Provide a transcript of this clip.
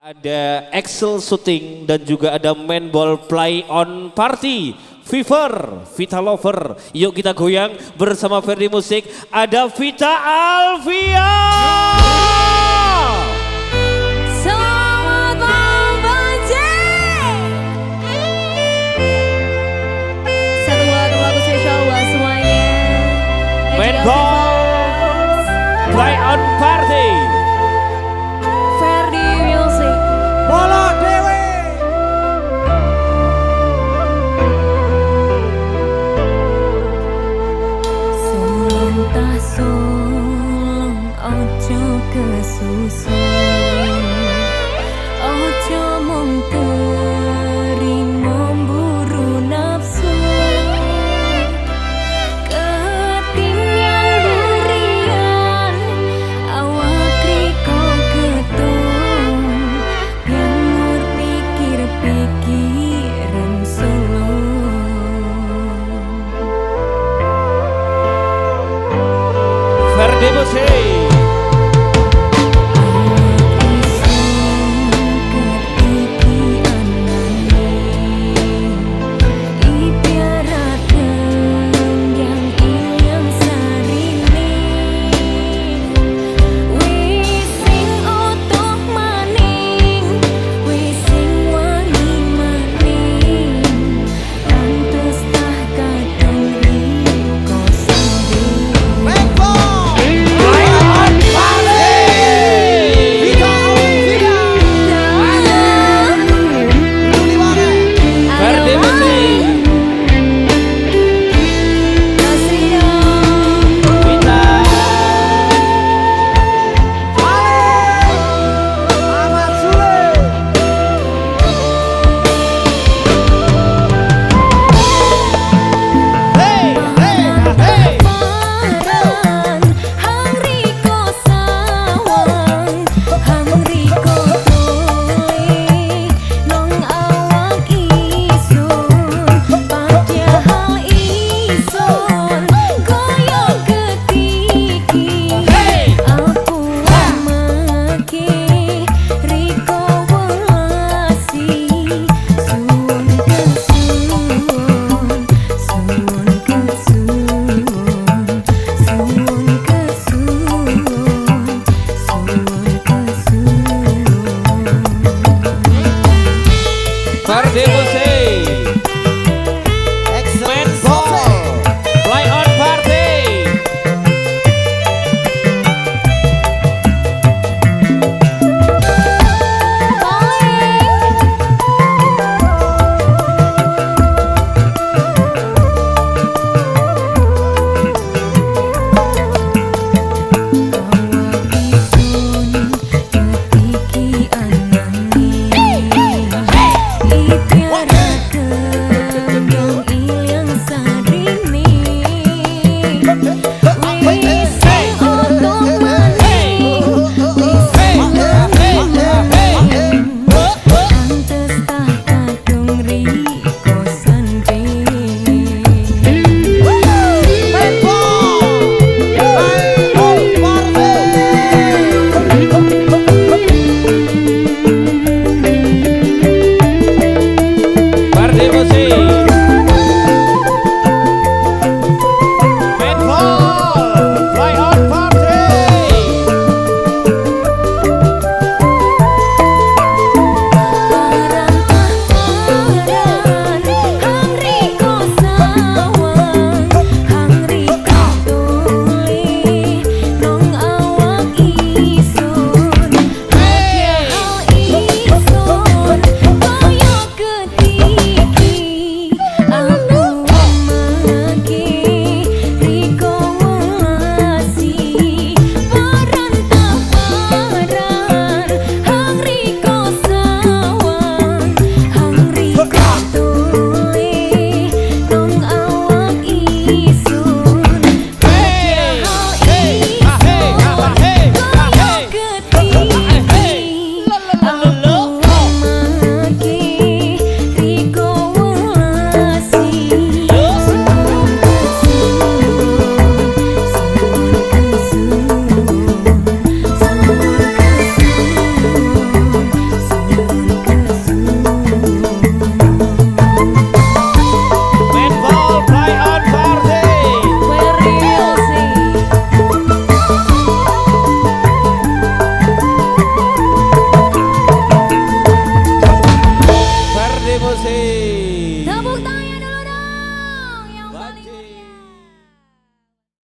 Ada Excel Shooting dan juga ada main ball play on party. Fever, Vita Lover. Yuk kita goyang bersama Ferdi Musik. Ada Vita Alvia. Selamat malam Banci Satu lagu lagu spesial buat semuanya Dan Main ball play on party. Hola! Ferdi Musik.